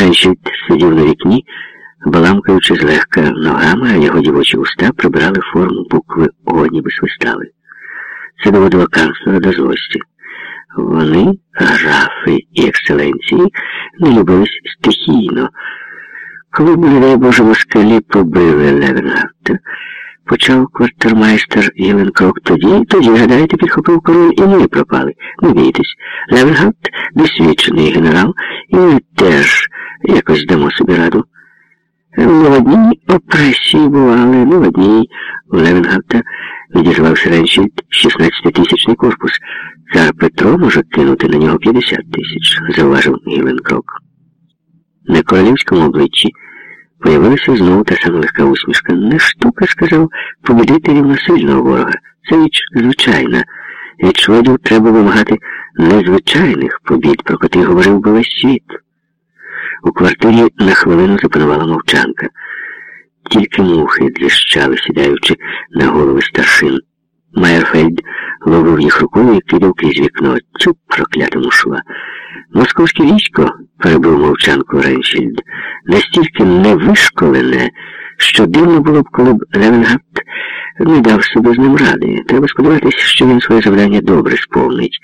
Реншільд сидів на вікні, баламкаючи злегка ногами, а його дівочі уста прибирали форму букви О, ніби свистали. Це доводило канцлера до злості. Вони, графи і екселенції, не любились стихійно. Коли б, не дай Боже, москалі побили Левенгавта, почав квартирмайстер Єленкрок тоді, тоді, гадаєте, підхопив король, і ми пропали. Не бійтесь. Левенгавт досвідчений генерал, і ми теж якось дамо собі раду. Не в одній опресії бували, одній. У Левенгавта відізвався Реншільд 16-тисячний корпус. Цар Петро може кинути на нього 50 тисяч, зауважив Єленкрок. На королівському обличчі появилася знову та сама легка усмішка. Не штука, сказав, побідити рівносильного ворога. Це річ звичайна. Від шведів треба вимагати незвичайних побід, про котрі говорив би весь світ. У квартирі на хвилину запанувала мовчанка. Тільки мухи дзищали, сідаючи на голови старшин. Майерфельд ловив їх рукою і кидав крізь вікно. Цю прокляту мушла. Московське військо, перебив мовчанку Реншільд, настільки невишколене, що дивно було б, коли б Левенгат не дав собі з ним ради. Треба сподіватися, що він своє завдання добре сповнить.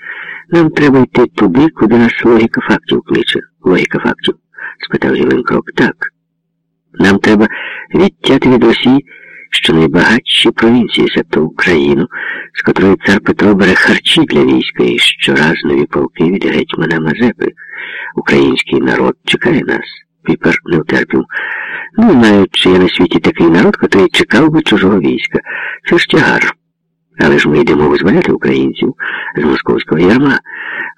Нам треба йти туди, куди нас логіка фактів кличе. Логіка фактів? спитав Єленкрок. Так. Нам треба відтяти від Росії щонайбагатші провінції, себто Україну, з котрої цар Петро бере харчі для війська і щораз нові полки від гетьмана Мазепи. Український народ чекає нас. Піпер не втерпів. Не знаю, чи є на світі такий народ, котрий чекав би чужого війська. Це ж тягар. Але ж ми йдемо визволяти українців з московського ярма.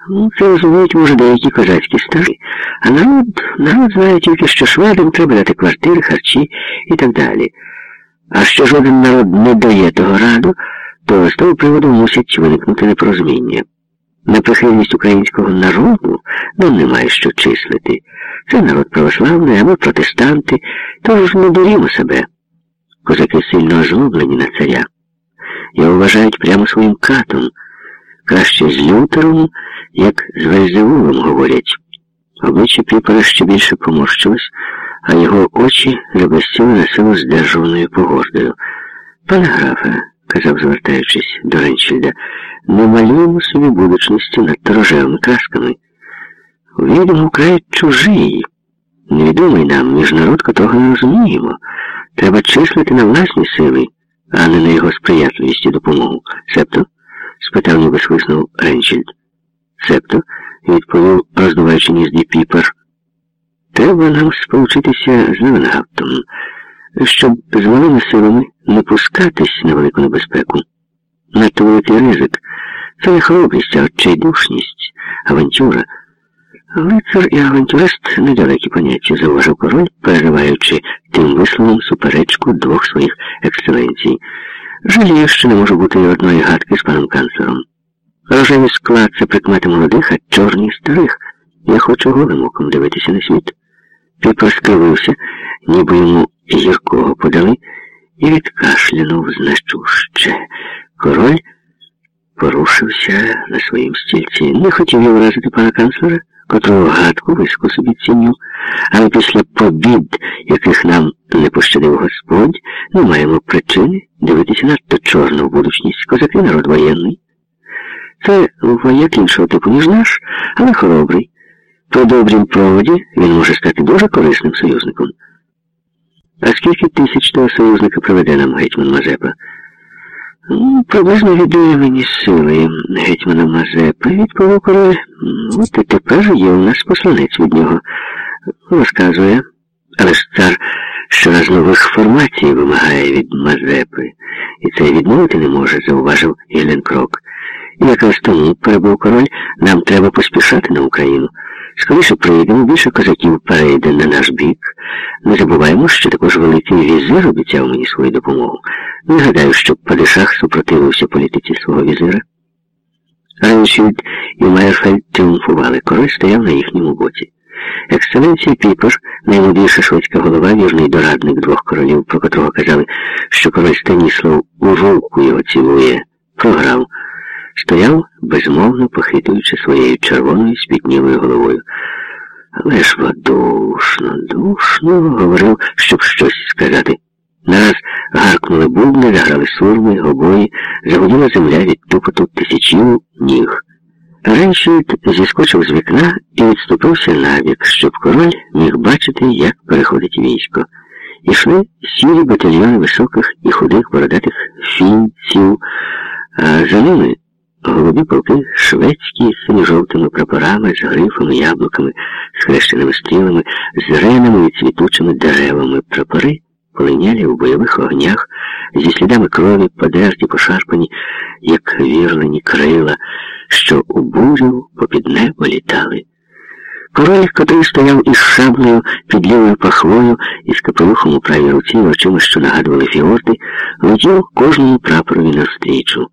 Ну, Це розуміють, може, деякі козацькі старі. А народ, народ знає тільки, що шведам треба дати квартири, харчі і так далі. А що жоден народ не дає того раду, то з того приводу мусять виникнути непорозуміння. Неприхильність українського народу нам немає що числити. Це народ православний, а ми протестанти, тож не дурімо себе. Козаки сильно озлоблені на царя. Його вважають прямо своїм катом, краще з Лютером, як з Вельзевулом говорять. Обличчя Піпера ще більше поморщилось, а його очі заблистіли на силу здержуваною погождою. Пане графе, казав, звертаючись до Ренчільда, не малюємо собі будучності над рожевими красками. Відомо вкрай чужий, невідомий нам міжнарод, котрого не розуміємо. Треба числити на власні сили, а не на його сприятливість і допомогу. Себто? спитав ніби свиснув Ренчільд. Себто, відповів, роздуваючи нізді піпер. Треба нам сполучитися з Левенгаптом, щоб з малими силами не пускатись на велику небезпеку. Надто великий ризик. Це не хоробрість, а відчайдушність, авантюра. Лицар і авантюрист недалекі поняття, зауважив король, перериваючи тим висловом суперечку двох своїх екселенцій. Жалію, що не може бути ні одної гадки з паном канцлером. Рожевий склад це прикмети молодих, а чорні старих. Я хочу голим оком дивитися на світ. Піпер скривився, ніби йому гіркого подали, і відкашлянув значуще. Король порушився на своїм стільці. Не хотів я вразити пана канцлера, котрого гадку високо собі ціню, але після побід, яких нам не пощадив Господь, не маємо причини дивитися надто чорну будучність. Козаки народ воєнний. Це вояк іншого типу, ніж наш, але хоробрий. При добрім проводі він може стати дуже корисним союзником. А скільки тисяч того союзника приведе нам гетьман Мазепа? Ну, приблизно віддає мені сили гетьмана Мазепи, відповів король. От і тепер є у нас посланець від нього. Розказує. Але ж цар щораз нових формацій вимагає від Мазепи. І це відмовити не може, зауважив Єлен Крок. І якраз тому, перебув король, нам треба поспішати на Україну. Скоріше прийдемо, більше козаків перейде на наш бік. Не забуваємо, що також великий візир обіцяв мені свою допомогу. Не гадаю, щоб Падишах супротивився політиці свого візира. Реншільд і Майерфельд тріумфували. Король стояв на їхньому боці. Ексцеленція Піпер, наймудріша шведська голова, вірний дорадник двох королів, про котрого казали, що король Станіслав у руку його цілує, програв. Стояв, безмовно похитуючи своєю червоною спітнілою головою. Але ж душно, душно, говорив, щоб щось сказати. Нараз гаркнули бубни, заграли сурми, обої, загуділа земля від тупоту тисячів ніг. Реншильд зіскочив з вікна і відступився набік, щоб король міг бачити, як переходить військо. Ішли сірі батальйони високих і худих бородатих фінців, а за ними голубі полки шведські з синьо-жовтими прапорами, з грифами, яблуками, з хрещеними стрілами, з ренами і цвітучими деревами. Прапори полинялі у бойових огнях, зі слідами крові, подерті, пошарпані, як вірлені крила, що у бурю попід небо літали. Король, котрий стояв із шаблею під лівою пахвою і з капелухом у правій руці, очима, що нагадували фіорти, летів кожному прапорові навстрічу.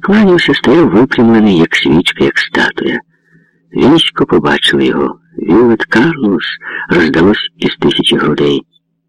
Кланявся, стояв випрямлений, як свічка, як статуя. Вічко побачило його. Вілет Карлос роздалось із тисячі грудей.